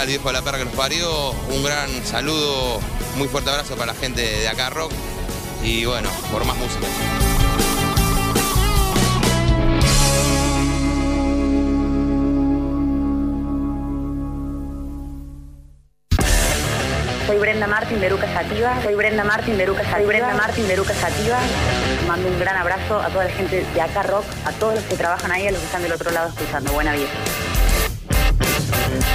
acá el viejo de la perra que nos parió. Un gran saludo, muy fuerte abrazo para la gente de acá rock. Y bueno, por más música. Soy Brenda Martín de Lucas Sativa. Soy Brenda Martín de Lucas. Soy Brenda Martín de Lucas Sativa. Mando un gran abrazo a toda la gente de acá rock, a todos los que trabajan ahí, a los que están del otro lado escuchando. Buena vida.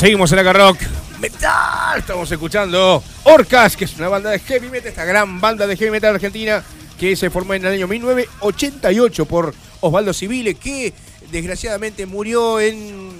Seguimos en Acá Rock. Metal. Estamos escuchando Orcas, que es una banda de heavy metal, esta gran banda de heavy metal argentina que se formó en el año 1988 por Osvaldo Civile, que desgraciadamente murió en,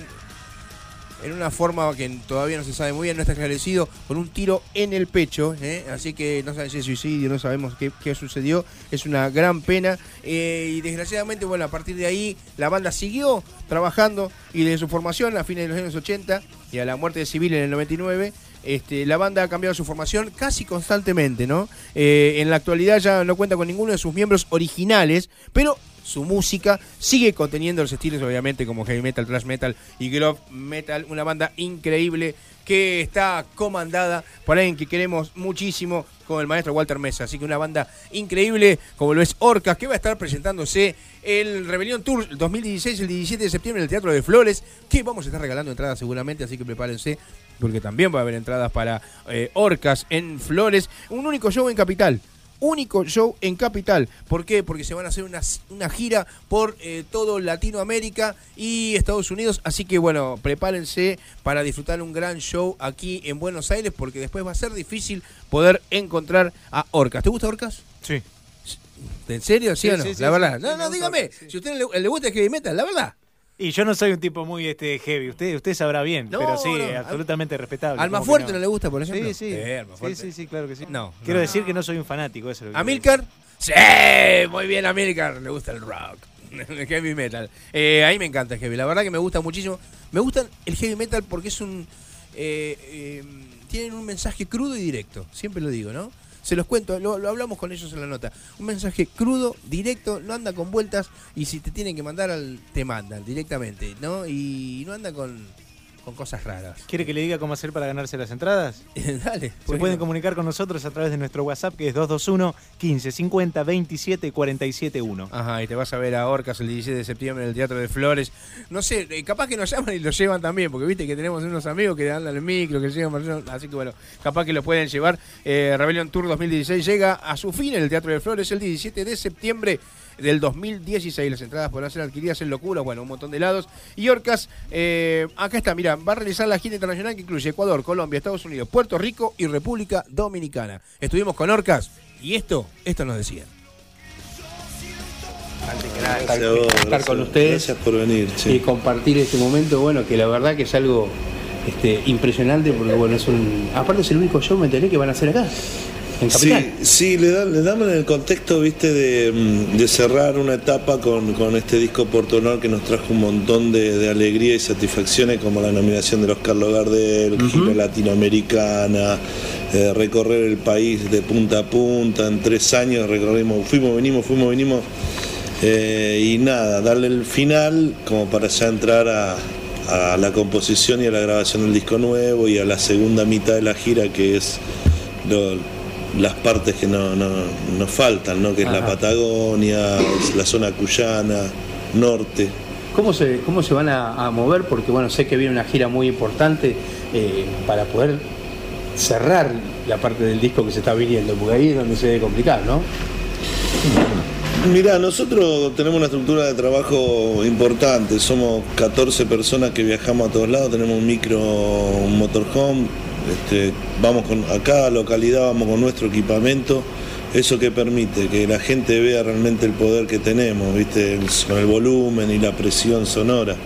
en una forma que todavía no se sabe muy bien, no está esclarecido, con un tiro en el pecho. ¿eh? Así que no sabemos si es suicidio, no sabemos qué, sucedió. Es una gran pena. Eh, y desgraciadamente, bueno, a partir de ahí la banda siguió trabajando y desde su formación a fines de los años 80 y a la muerte de Civil en el 99. Este, la banda ha cambiado su formación casi constantemente, ¿no? Eh, en la actualidad ya no cuenta con ninguno de sus miembros originales, pero su música sigue conteniendo los estilos, obviamente, como heavy metal, thrash metal y glove metal. Una banda increíble que está comandada por alguien que queremos muchísimo, como el maestro Walter Mesa. Así que una banda increíble, como lo es Orcas, que va a estar presentándose el Rebelión Tour 2016, el 17 de septiembre, en el Teatro de Flores, que vamos a estar regalando entradas seguramente, así que prepárense, porque también va a haber entradas para eh, Orcas en Flores. Un único show en Capital único show en Capital. ¿Por qué? Porque se van a hacer una, una gira por eh, todo Latinoamérica y Estados Unidos. Así que bueno, prepárense para disfrutar un gran show aquí en Buenos Aires porque después va a ser difícil poder encontrar a Orcas. ¿Te gusta Orcas? Sí. ¿En serio? ¿Sí, Sí, o no? sí, la sí. verdad. No, no, dígame. Si a usted le, le gusta el heavy metal, la verdad. Y yo no soy un tipo muy este heavy, usted usted sabrá bien, No, pero sí, no, absolutamente respetable. Alma ¿cómo que Fuerte no? le gusta, por ejemplo. Sí, sí. Eh, sí, sí, sí, claro que sí. No, Quiero decir que no soy un fanático, eso es lo que ¿Amilcar? Sí, muy bien, Amilcar. Le gusta el rock. El heavy metal. Eh, ahí me encanta el heavy. La verdad que me gusta muchísimo. Me gusta el heavy metal porque es un. eh, eh, tienen un mensaje crudo y directo. Siempre lo digo, ¿no? Se los cuento, lo, hablamos con ellos en la nota. Un mensaje crudo, directo, no anda con vueltas y si te tienen que mandar, te mandan directamente, ¿no? Y no anda con con cosas raras. ¿Quiere que le diga cómo hacer para ganarse las entradas? Dale. Se ¿por qué pueden comunicar con nosotros a través de nuestro WhatsApp que es 221 15 50 27 47 1. Ajá, y te vas a ver a Orcas el 17 de septiembre en el Teatro de Flores. No sé, eh, capaz que nos llaman y lo llevan también, porque viste que tenemos unos amigos que andan el micro, que llegan, así que bueno, capaz que lo pueden llevar. Eh, Rebellion Tour 2016 llega a su fin en el Teatro de Flores el 17 de septiembre del 2016. Las entradas podrán ser adquiridas en Locura, bueno, un montón de lados. Y Orcas, eh, acá está, mira, va a realizar la gira internacional que incluye Ecuador, Colombia, Estados Unidos, Puerto Rico y República Dominicana. Estuvimos con Orcas y esto, esto nos decían. Gracias estar gracias- con ustedes Gracias por venir. sí. y compartir este momento, bueno, que la verdad que es algo este, impresionante porque bueno, es un aparte es el único show me enteré que van a hacer acá en Sí, Capital. sí, le, da- le damos en el contexto, viste, de, mm, de cerrar una etapa con, con este disco Porto Honor que nos trajo un montón de, de alegría y satisfacciones, como la nominación de los Carlos Gardel, gira latinoamericana, eh, recorrer el país de punta a punta, en tres años recorrimos, fuimos, venimos, fuimos, venimos, eh, y nada, darle el final como para ya entrar a, a la composición y a la grabación del disco nuevo y a la segunda mitad de la gira que es lo- las partes que no, no- nos faltan, ¿no? que es la. Patagonia, es la zona cuyana, norte. ¿Cómo se, cómo se van a, a mover? Porque bueno, sé que viene una gira muy importante eh, para poder cerrar la parte del disco que se está viniendo, porque ahí es donde se debe complicar, ¿no? Mira, nosotros tenemos una estructura de trabajo importante, somos 14 personas que viajamos a todos lados, tenemos un micro, un motorhome, este, vamos con a cada localidad, vamos con nuestro equipamiento, eso que permite que la gente vea realmente el poder que tenemos, ¿viste? El- con el volumen y la presión sonora.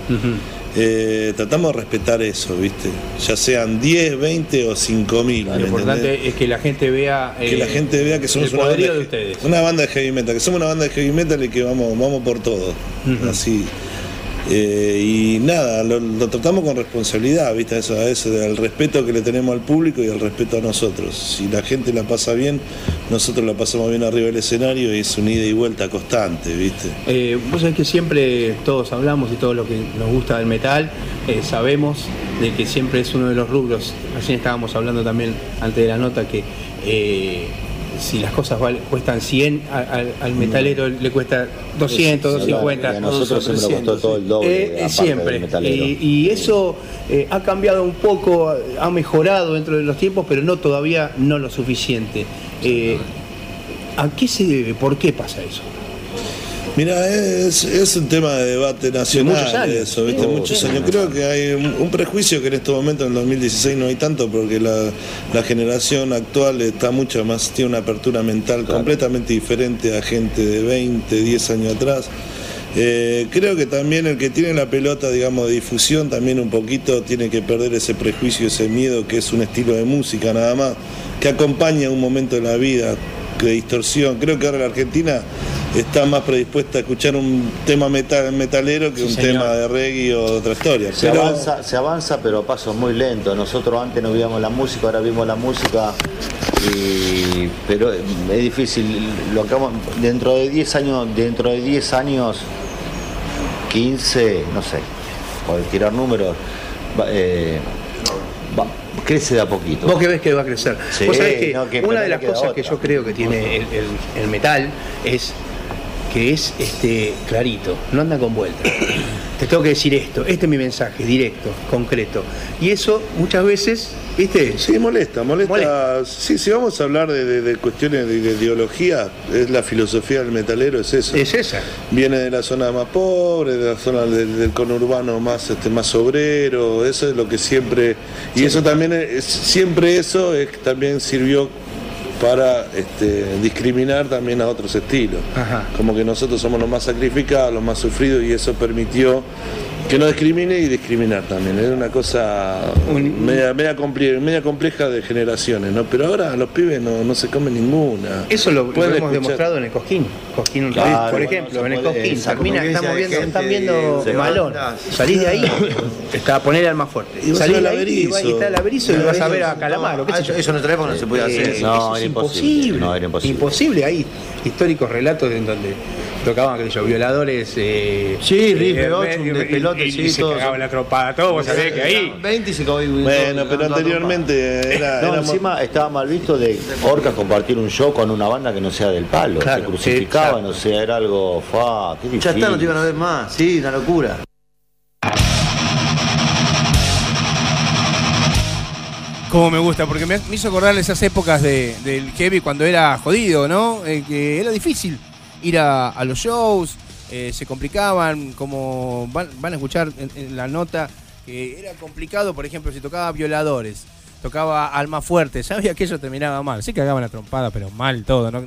Eh, tratamos de respetar eso, ¿viste? Ya sean 10, 20 o 5 mil. Lo importante es que la gente vea que eh, la gente vea que somos una banda, de, ustedes. una banda de heavy metal, que somos una banda de heavy metal y que vamos, vamos por todo. Así. Eh, y nada, lo, tratamos con responsabilidad, ¿viste? Eso, eso, al respeto que le tenemos al público y al respeto a nosotros. Si la gente la pasa bien, nosotros la pasamos bien arriba del escenario y es un ida y vuelta constante, ¿viste? Eh, vos sabés que siempre todos hablamos y todo lo que nos gusta del metal, eh, sabemos de que siempre es uno de los rubros. Recién estábamos hablando también antes de la nota que eh, si las cosas val- cuestan 100, a- al, al metalero le cuesta 200, Sí, 250. y a nosotros siempre nos costó todo el doble, Eh, eh, siempre. del metalero. Y, y eso eh, ha cambiado un poco, ha mejorado dentro de los tiempos, pero no todavía no lo suficiente. Eh, ¿A qué se debe? ¿Por qué pasa eso? Mira, es, es un tema de debate nacional, muchos años. eso, ¿viste? Muchos sí. años. Creo que hay un, un prejuicio que en este momento, en el 2016, no hay tanto, porque la, la generación actual está mucho más, tiene una apertura mental completamente diferente a gente de 20, 10 años atrás. Eh, creo que también el que tiene la pelota, digamos, de difusión, también un poquito tiene que perder ese prejuicio, ese miedo que es un estilo de música nada más, que acompaña un momento de la vida, de distorsión. Creo que ahora la Argentina está más predispuesta a escuchar un tema metal, metalero que un señor. tema de reggae o de otra historia. Se Pero- avanza, se avanza, pero a pasos muy lentos. Nosotros antes no veíamos la música, ahora vimos la música, y, pero es difícil. Lo acabamos, dentro de 10 años, dentro de 10 años, 15, no sé, por tirar números, eh, va- crece de a poquito. Vos que ves que va a crecer. Sí, Vos sabés que no, que una de las cosas que yo creo que tiene el, el- el metal es que es este clarito, no anda con vueltas. Te tengo que decir esto, este es mi mensaje, directo, concreto. Y eso muchas veces, ¿viste? Sí, molesta, molesta. Molesta. Sí, si vamos a hablar de, de- de cuestiones de, de ideología, es la filosofía del metalero, es eso. Es esa. Viene de la zona más pobre, de la zona del, del conurbano más este más obrero, eso es lo que siempre y eso también es, siempre eso es, también sirvió para este, discriminar también a otros estilos. Ajá. Como que nosotros somos los más sacrificados, los más sufridos y eso permitió que no discrimine y discriminar también. Era una cosa Un- media, media, comple- media compleja de generaciones, ¿no? Pero ahora los pibes no, no se comen ninguna. Eso lo, hemos escuchar- demostrado en el Cosquín. Cosquín Claro, por ejemplo, en el Cosquín. convivencia estamos viendo, están viendo malón. Salís de ahí, está a poner al más fuerte. Y vas Salís a de ver ahí y, va- y está el averizo y vas a ver a Calamaro. sé Ah, eso, en otra época no se podía Eh, hacer. No, eso es era imposible. imposible. No, era imposible. Hay históricos relatos en donde tocaban, yo, violadores. Eh, Sí, Riff, eh, B8, y- un despelote, y- sí, y se todo. cagaban la tropada, todo, vos sabés que ahí. 20 y se acabó. Bueno, pero anteriormente era. No, éramos- encima estaba mal visto de Orcas compartir un show con una banda que no sea del palo. Claro, se crucificaban, exacto. o sea, era algo. Fa, qué Ya está, no te iban a ver más. Sí, una locura. Como me gusta, porque me, me hizo acordar esas épocas de, del heavy cuando era jodido, ¿no? Eh, que era difícil ir a, a los shows, eh, se complicaban, como van, van a escuchar en, la nota, que era complicado, por ejemplo, si tocaba violadores, tocaba alma fuerte, sabía que eso terminaba mal, se cagaban la trompada, pero mal todo, ¿no?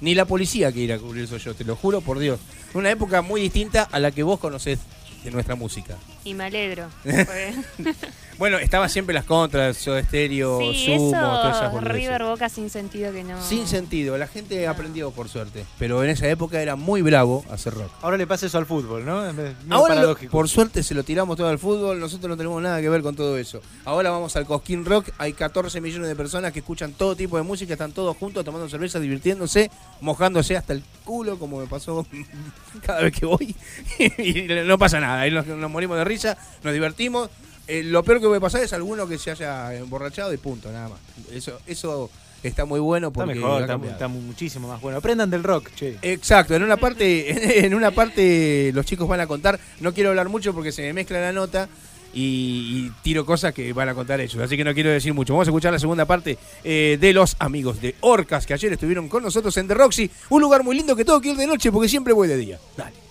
Ni la policía que ir a cubrir eso yo, te lo juro por Dios. Una época muy distinta a la que vos conocés de nuestra música. Y me alegro. Bueno, estaba siempre las contras, Soda Stereo, sí, Sumo, todas esas. River Boca sin sentido que no. Sin sentido, la gente aprendió por suerte, pero en esa época era muy bravo hacer rock. Ahora le pasa eso al fútbol, ¿no? Es Ahora, lo- por suerte, se lo tiramos todo al fútbol, nosotros no tenemos nada que ver con todo eso. Ahora vamos al Cosquín Rock, hay 14 millones de personas que escuchan todo tipo de música, están todos juntos tomando cerveza, divirtiéndose, mojándose hasta el culo, como me pasó cada vez que voy, y no pasa nada, ahí nos, nos morimos de risa, nos divertimos. Eh, lo peor que puede pasar es alguno que se haya emborrachado y punto, nada más. Eso, eso está muy bueno Está porque mejor, está, cambiado. está muchísimo más bueno. Aprendan del rock, che. Exacto, en una parte, en una parte los chicos van a contar, no quiero hablar mucho porque se me mezcla la nota y, y tiro cosas que van a contar ellos, así que no quiero decir mucho. Vamos a escuchar la segunda parte eh, de los amigos de Orcas que ayer estuvieron con nosotros en The Roxy, un lugar muy lindo que tengo que ir de noche porque siempre voy de día. Dale.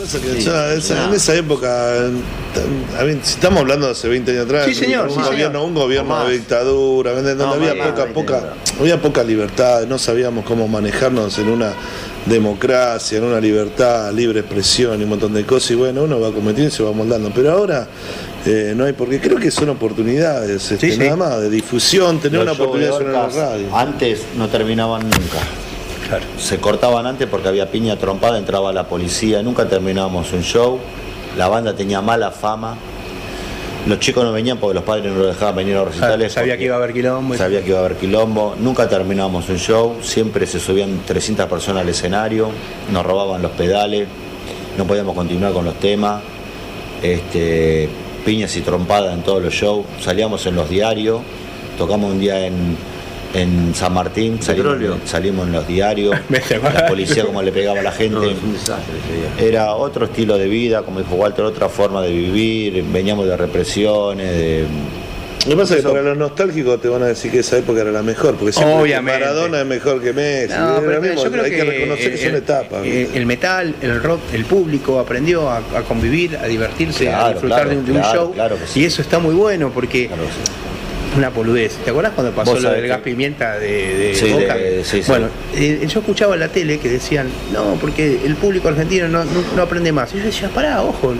Pasa que ya esa- en esa época, a si estamos hablando de hace 20 años atrás, Sí, señor, un sí, gobierno, señor. un gobierno de dictadura. No, donde más, había más, poca, 20 poca, había poca libertad, no sabíamos cómo manejarnos en una democracia, en una libertad, libre expresión y un montón de cosas, y bueno, uno va cometiendo y se va moldando, pero ahora eh, no hay, porque creo que son oportunidades, este, Sí, sí. nada más, de difusión, tener una Los oportunidad de sonar en la radio. Antes no terminaban nunca. Claro. Se cortaban antes porque había piña trompada, entraba la policía, nunca terminábamos un show, la banda tenía mala fama, los chicos no venían porque los padres no los dejaban venir a los recitales. Sabía que iba a haber quilombo. y- Sabía que iba a haber quilombo, nunca terminábamos un show, siempre se subían 300 personas al escenario, nos robaban los pedales, no podíamos continuar con los temas, este, piñas y trompadas en todos los shows, salíamos en los diarios, tocamos un día en, en San Martín, salimos, en los diarios, la policía como le pegaba a la gente. No, un desastre. Era otro estilo de vida, como dijo Walter, otra forma de vivir, veníamos de represiones, de... Lo que pasa es que para los nostálgicos te van a decir que esa época era la mejor, porque siempre que Obviamente. Maradona es mejor que Messi. No, pero lo mismo, yo creo hay que, que, reconocer que son el, etapas. el- ¿viste? el metal, el rock, el público aprendió a, a convivir, a divertirse, a disfrutar claro, de, un- de un claro, show. claro que sí. Y eso está muy bueno porque Claro que sí. Una poludez. ¿Te acordás cuando pasó lo del gas que- pimienta de, de Sí, Boca? de- sí, sí. bueno, eh, yo escuchaba en la tele que decían, no, porque el público argentino no, no- no aprende más. Y yo decía, pará, ojo.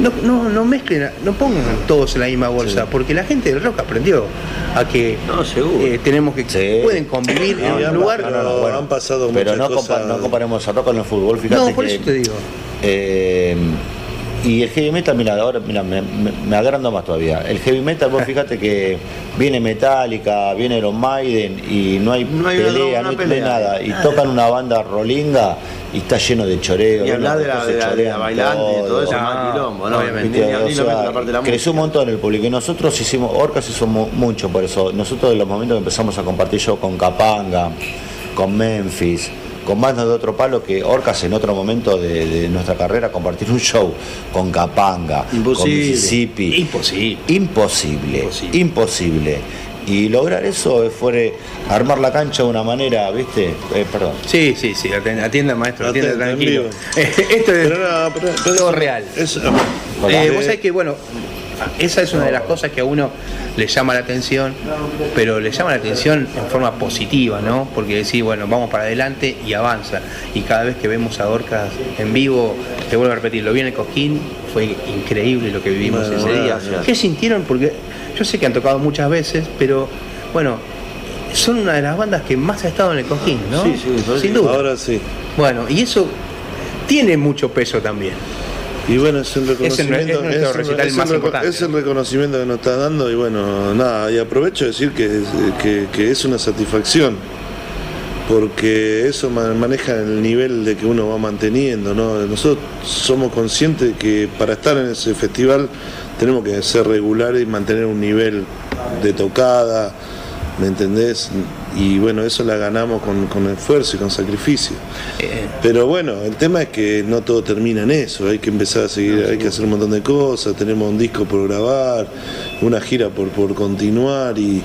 No, no, no mezclen, no pongan todos en la misma bolsa, porque la gente del rock aprendió a que No, eh, tenemos que Sí. pueden convivir No, en un lugar. no, no, bueno, han pasado Pero muchas no, cosas. compa- no comparemos el rock con el fútbol, fíjate No, por que, eso te digo. eh, y el heavy metal, mira, ahora mira, me, me, me agrando más todavía. El heavy metal, vos fíjate que viene Metallica, viene Iron Maiden y no hay No hay una- pelea, no hay nada. Y tocan una banda rolinga y está lleno de choreo. Y hablar de la, de la, de la chorean bailante y todo eso, No, más quilombo, ¿no? obviamente. O sea, parte de la creció un montón el público y nosotros hicimos, Orcas hizo mu- mucho por eso. Nosotros de los momentos que empezamos a compartir yo con Capanga, con Memphis, con bandas de otro palo que Orcas en otro momento de, de nuestra carrera compartir un show con Capanga, con. Mississippi. Imposible. Imposible, Imposible. imposible. Y lograr eso fue armar la cancha de una manera, ¿viste? Eh, perdón. Sí, sí, sí, atienda maestro, atienda tranquilo. Esto es Pero no, pero- pero todo eso- real. eso- eh, vos sabés que, bueno, esa es una de las cosas que a uno le llama la atención, pero le llama la atención en forma positiva, ¿no? Porque decir, bueno, vamos para adelante y avanza. Y cada vez que vemos a Orcas en vivo, te vuelvo a repetir, lo vi en el Cosquín, fue increíble lo que vivimos Bueno, ese día. gracias. ¿Qué sintieron? Porque yo sé que han tocado muchas veces, pero bueno, son una de las bandas que más ha estado en el Cosquín, ¿no? Sí, sí, Sin duda. ahora sí. Bueno, y eso tiene mucho peso también. Y bueno, es un Es el- es reconocimiento. es más el importante. es el reconocimiento que nos está dando y bueno, nada, y aprovecho de decir que, que, que es una satisfacción porque eso ma- maneja el nivel de que uno va manteniendo, ¿no? Nosotros somos conscientes de que para estar en ese festival tenemos que ser regulares y mantener un nivel de tocada, ¿me entendés? Y bueno, eso la ganamos con, con esfuerzo y con sacrificio. Pero bueno, el tema es que no todo termina en eso, hay que empezar a seguir, hay que hacer un montón de cosas, tenemos un disco por grabar, una gira por, por continuar y,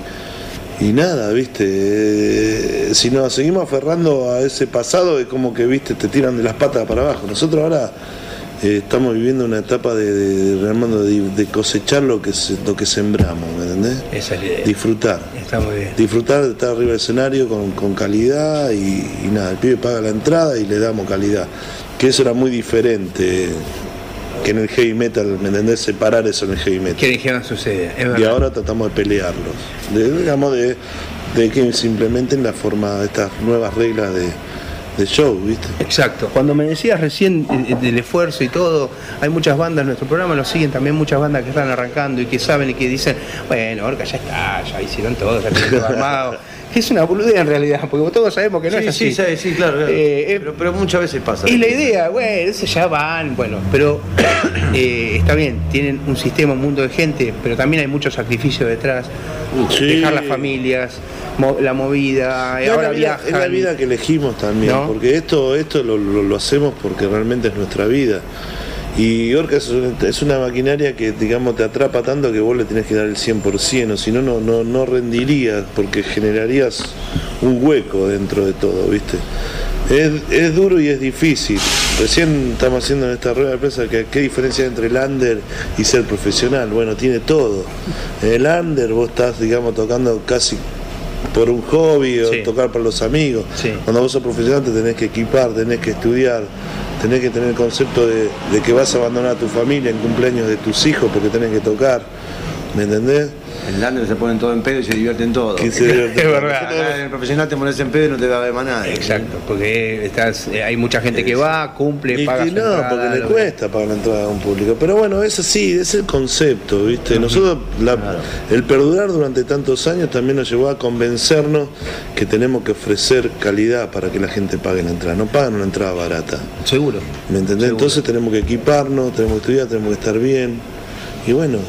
y nada, viste, eh, si nos seguimos aferrando a ese pasado es como que, viste, te tiran de las patas para abajo. Nosotros ahora eh, estamos viviendo una etapa de, de, de, cosechar lo que, lo que sembramos, ¿me entendés? Esa es la idea. Disfrutar. Está muy bien. Disfrutar de estar arriba del escenario con, con calidad y, y nada, el pibe paga la entrada y le damos calidad. Que eso era muy diferente que en el heavy metal, ¿me entendés? Separar eso en el heavy metal. Que dijeron sucede, Y ahora tratamos de pelearlos. De, digamos, de, de que se implementen la forma de estas nuevas reglas de, de show, ¿viste? Exacto. Cuando me decías recién eh, del esfuerzo y todo, hay muchas bandas en nuestro programa, nos siguen también muchas bandas que están arrancando y que saben y que dicen, bueno, Orca ya está, ya hicieron todo, ya tienen todo armado. Que es una boludez en realidad, porque todos sabemos que no Sí, es así. sí, sí, sí, claro, claro. Eh, pero, pero muchas veces pasa. Y la idea, bueno, ese ya van, bueno, pero eh, está bien, tienen un sistema, un mundo de gente, pero también hay mucho sacrificio detrás. Sí. Dejar las familias, mo- la movida, y No, ahora la vida, viajan. es la vida que elegimos también, ¿No? porque esto, esto lo, lo- lo hacemos porque realmente es nuestra vida. Y Orca es, un- es una maquinaria que, digamos, te atrapa tanto que vos le tenés que dar el 100%, o si no, no, no rendirías, porque generarías un hueco dentro de todo, ¿viste? Es, es duro y es difícil. Recién estamos haciendo en esta rueda de prensa que qué diferencia hay entre el under y ser profesional. Bueno, tiene todo. En el under vos estás, digamos, tocando casi por un hobby o Sí. tocar para los amigos. Sí. Cuando vos sos profesional te tenés que equipar, tenés que estudiar, tenés que tener el concepto de, de que vas a abandonar a tu familia en cumpleaños de tus hijos porque tenés que tocar. ¿Me entendés? En Lander se ponen todo en pedo y se divierten todo. Que se divierte. Es verdad. Acá en el profesional te pones en pedo y no te va a ver más nadie. Exacto, porque estás, eh, hay mucha gente que va, cumple, Y paga su no, entrada, porque le cuesta pagar la entrada a un público. Pero bueno, es así, es el concepto, ¿viste? Nosotros, la- el perdurar durante tantos años también nos llevó a convencernos que tenemos que ofrecer calidad para que la gente pague la entrada. No pagan una entrada barata. Seguro. ¿Me entendés? Entonces tenemos que equiparnos, tenemos que estudiar, tenemos que estar bien. Y bueno,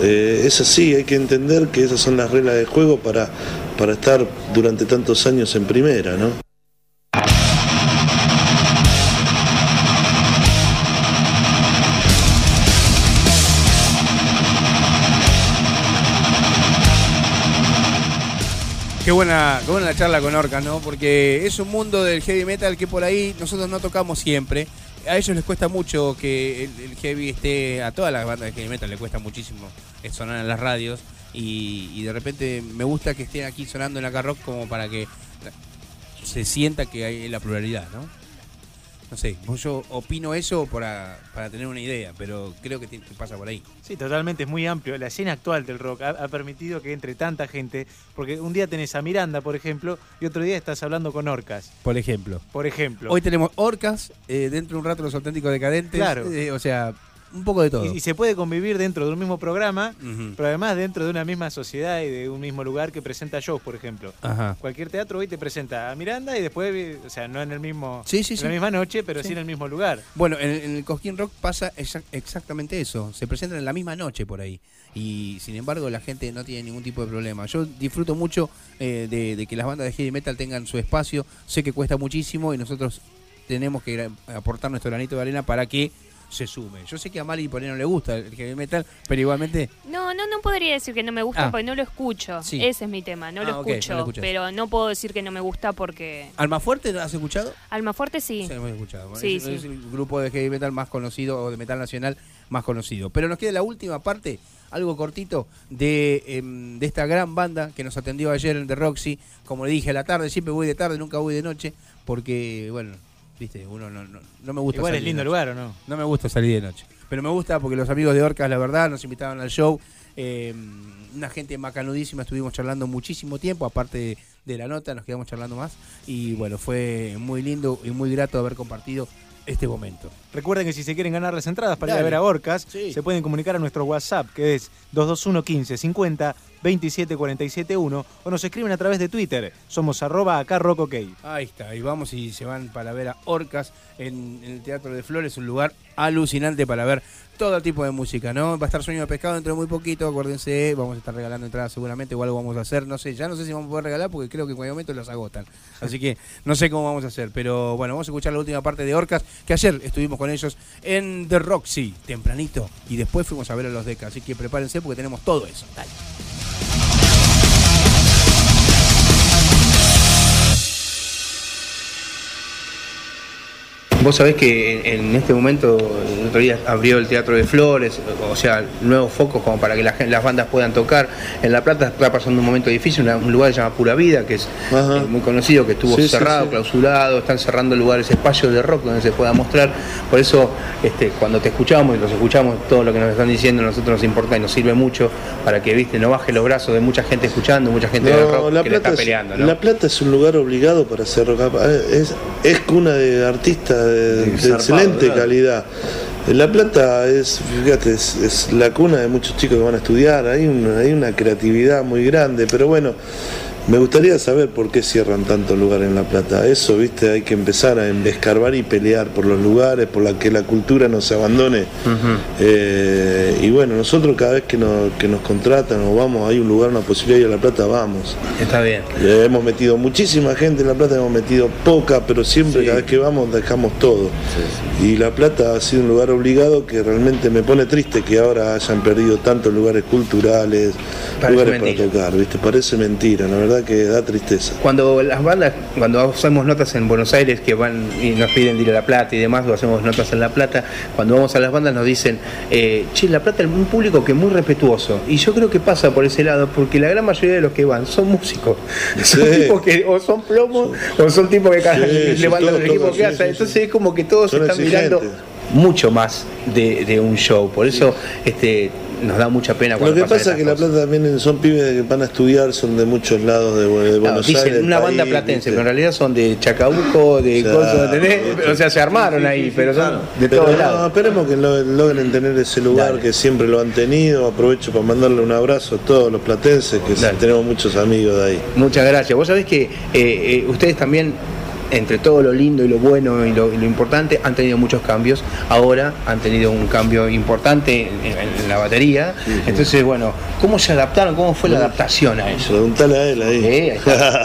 eh, es así, hay que entender que esas son las reglas del juego para, para estar durante tantos años en primera, ¿no? Qué buena, qué buena la charla con Orcas, ¿no? Porque es un mundo del heavy metal que por ahí nosotros no tocamos siempre. A ellos les cuesta mucho que el, heavy esté, a todas las bandas de heavy metal les cuesta muchísimo sonar en las radios. Y, y de repente me gusta que estén aquí sonando en la rock como para que se sienta que hay la pluralidad, ¿no? No sé, yo opino eso para, para tener una idea, pero creo que, pasa por ahí. Sí, totalmente, es muy amplio. La escena actual del rock ha, ha permitido que entre tanta gente, porque un día tenés a Miranda, por ejemplo, y otro día estás hablando con Orcas, Por ejemplo. por ejemplo. Hoy tenemos orcas, eh, dentro de un rato los auténticos decadentes. Claro. eh, o sea, un poco de todo. y, y se puede convivir dentro de un mismo programa, pero además dentro de una misma sociedad y de un mismo lugar que presenta shows, por ejemplo. Ajá. Cualquier teatro hoy te presenta a Miranda y después, o sea, no en el mismo, Sí, sí, en sí. la misma noche, pero Sí. sí. en el mismo lugar. Bueno, en, en el Cosquín Rock pasa exa- exactamente eso. Se presentan en la misma noche por ahí. Y sin embargo, la gente no tiene ningún tipo de problema. Yo disfruto mucho eh, de, de que las bandas de heavy metal tengan su espacio. Sé que cuesta muchísimo y nosotros tenemos que aportar nuestro granito de arena para que se sume. Yo sé que a Mali por ahí no le gusta el heavy metal, pero igualmente No, no, no podría decir que no me gusta Ah. porque no lo escucho. Sí. Ese es mi tema, no Ah, lo no lo escucho. pero no puedo decir que no me gusta porque. Alma Fuerte, ¿lo has escuchado? Almafuerte sí. Sí, hemos escuchado. Bueno, Sí, es, sí. es el grupo de heavy metal más conocido o de metal nacional más conocido. Pero nos queda la última parte, algo cortito, de, em, de esta gran banda que nos atendió ayer en The Roxy. Como le dije, a la tarde, siempre voy de tarde, nunca voy de noche, porque, bueno, viste, uno no, no, no me gusta Igual es de lindo noche. lugar, ¿o no? No me gusta salir de noche. Pero me gusta porque los amigos de Orcas, la verdad, nos invitaron al show. Eh, una gente macanudísima, estuvimos charlando muchísimo tiempo, aparte de, de la nota, nos quedamos charlando más. Y bueno, fue muy lindo y muy grato haber compartido este momento. Recuerden que si se quieren ganar las entradas para ir a ver a Orcas, Sí. se pueden comunicar a nuestro WhatsApp, que es 221 15 50 27 47 1, o nos escriben a través de Twitter. Somos arroba acá. Ahí está, y vamos y se van para ver a Orcas en, en el Teatro de Flores, un lugar alucinante para ver todo tipo de música, ¿no? Va a estar Sueño de Pescado dentro de muy poquito, acuérdense, vamos a estar regalando entradas seguramente, o algo vamos a hacer, no sé, ya no sé si vamos a poder regalar porque creo que en cualquier momento las agotan. Así que no sé cómo vamos a hacer, pero bueno, vamos a escuchar la última parte de Orcas, que ayer estuvimos con ellos en The Roxy, tempranito, y después fuimos a ver a los Decas, así que prepárense porque tenemos todo eso. Dale. Vos sabés que en, en este momento, el otro día abrió el Teatro de Flores, o sea, nuevos focos como para que la las bandas puedan tocar. En La Plata está pasando un momento difícil, una- un lugar que se llama Pura Vida, que es eh, muy conocido, que estuvo Sí, cerrado, sí. clausurado, están cerrando lugares, espacios de rock donde se pueda mostrar. Por eso, este, cuando te escuchamos y los escuchamos, todo lo que nos están diciendo, a nosotros nos importa y nos sirve mucho para que, viste, no baje los brazos de mucha gente escuchando, mucha gente de No, rock La que la está Plata, peleando, ¿no? La Plata es un lugar obligado para hacer rock. Es, es cuna de artistas de, de zarpado, excelente claro. calidad. La Plata es, fíjate, es, es la cuna de muchos chicos que van a estudiar. Hay una, hay una creatividad muy grande, pero bueno. Me gustaría saber por qué cierran tantos lugares en La Plata. Eso, viste, hay que empezar a escarbar y pelear por los lugares, por la que la cultura no se abandone. Eh, y bueno, nosotros cada vez que nos, que nos contratan o vamos, hay un lugar, una posibilidad de ir a La Plata, vamos. Está bien. Le hemos metido muchísima gente en La Plata, hemos metido poca, pero siempre cada vez que vamos dejamos todo. Y La Plata ha sido un lugar obligado que realmente me pone triste que ahora hayan perdido tantos lugares culturales, Parece lugares mentira. para tocar, ¿viste? Parece mentira, la verdad que da tristeza. Cuando las bandas, cuando hacemos notas en Buenos Aires que van y nos piden de ir a La Plata y demás, o hacemos notas en La Plata, cuando vamos a las bandas nos dicen, eh, che, La Plata es un público que es muy respetuoso. Y yo creo que pasa por ese lado, porque la gran mayoría de los que van son músicos. Son tipos que o son plomos o son tipos que cada- Sí, levantan el equipo que hacen. Entonces es como que todos Son están mirando mucho más de, de un show. Por eso este, nos da mucha pena Lo cuando que pasan pasa es que estas La cosas. Plata también son pibes que van a estudiar, son de muchos lados de, Buenos dicen Aires. una banda platense, ¿viste? pero en realidad son de Chacabuco, de Claro, cosas, ¿entendés? ¿viste? O sea, se armaron ahí, pero son de Pero todos no, lados. esperemos que lo- logren tener ese lugar que siempre lo han tenido. Aprovecho para mandarle un abrazo a todos los platenses, que Dale. tenemos muchos amigos de ahí. Muchas gracias. Vos sabés que eh, eh, ustedes también, entre todo lo lindo y lo bueno y lo, y lo importante, han tenido muchos cambios. Ahora han tenido un cambio importante en, en- en la batería. Entonces, bueno, ¿cómo se adaptaron? ¿Cómo fue la adaptación a eso? Preguntale a él ahí. Eh.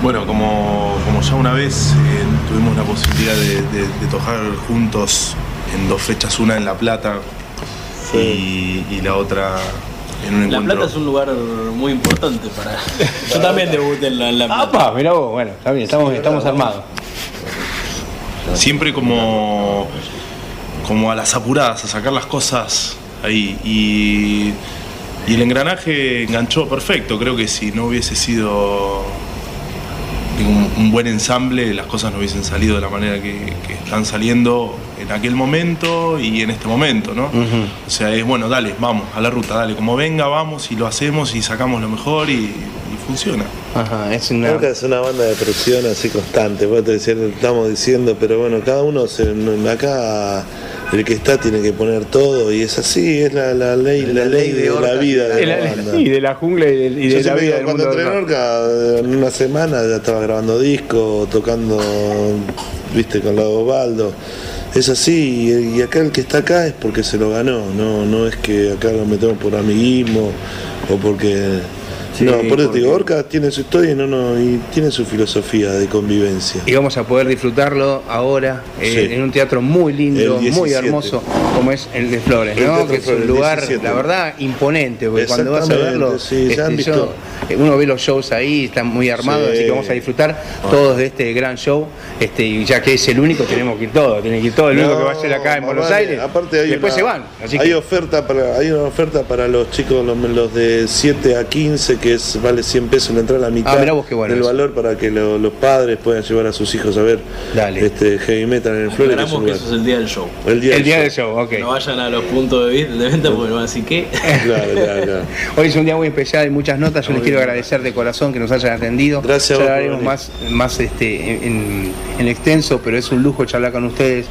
Bueno, como, como ya una vez eh, tuvimos la posibilidad de, de- de tocar juntos en dos fechas, una en La Plata y, y la otra en un La encuentro. Plata es un lugar muy importante para. Yo también debuté en la, en La Plata. ¡Apa! Mirá vos, bueno, está bien, estamos, estamos armados. Siempre como, como a las apuradas, a sacar las cosas ahí. Y, y el engranaje enganchó perfecto. Creo que si no hubiese sido un, un buen ensamble, las cosas no hubiesen salido de la manera que, que están saliendo en aquel momento y en este momento, ¿no? O sea, es bueno, dale, vamos, a la ruta, dale, como venga, vamos y lo hacemos y sacamos lo mejor y, y funciona. Ajá, es una. Nunca es una banda de presión así constante, vos te decía, lo estamos diciendo, pero bueno, cada uno se, acá el que está tiene que poner todo y es así, es la, la ley, la, ley de, la vida de la, banda. Y de la jungla y de, y de la vida digo, cuando entré en. Orca, en una semana ya estaba grabando disco, tocando, viste, con la Osvaldo. Es así, y, y acá el que está acá es porque se lo ganó, no, no es que acá lo metemos por amiguismo o porque. Sí, no, por eso te digo, Orca tiene su historia y, no, no, y tiene su filosofía de convivencia. Y vamos a poder disfrutarlo ahora eh, Sí. en un teatro muy lindo, muy 17. hermoso, como es el de Flores, El ¿no? Que es un lugar, 17. la verdad, imponente, porque cuando vas a verlo, sí, ya han este, visto. Uno ve los shows ahí, están muy armados, Sí. así que vamos a disfrutar todos de este gran show, este, y ya que es el único, tenemos que ir todos, tiene que ir todo, el único que va a ser acá en Buenos vale. Aires, Aparte hay después una- se van. Así hay que, oferta para hay una oferta para los chicos los, los de 7 a 15 que es vale 100 pesos la entrada, la mitad Ah, mirá vos qué bueno del eso. valor para que lo- los padres puedan llevar a sus hijos a ver este heavy metal en el Flores. que es un Aclaramos que eso es el día del show. El día, El día del show, ok. No vayan a los puntos de, venta porque van a decir que. Claro, claro, claro. Hoy es un día muy especial, hay muchas notas. Yo les quiero agradecer de corazón que nos hayan atendido. Gracias Ya vos más, más este, en, en extenso, pero es un lujo charlar con ustedes.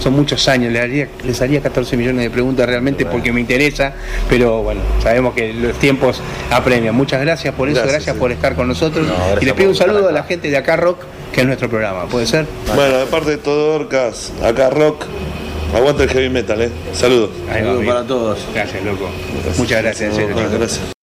Son muchos años, les haría, les haría 14 millones de preguntas realmente porque me interesa, pero bueno, sabemos que los tiempos apremian. Muchas gracias por eso, Gracias, gracias, sí. por estar con nosotros. gracias y les pido un saludo a la gente de acá Rock, que es nuestro programa. ¿Puede ser? Bueno, de parte de todo Orcas, acá Rock, aguanta el heavy metal, ¿eh? Saludos. Ahí va, amigo. Gracias, loco. Muchas gracias. serio, chicos. Gracias.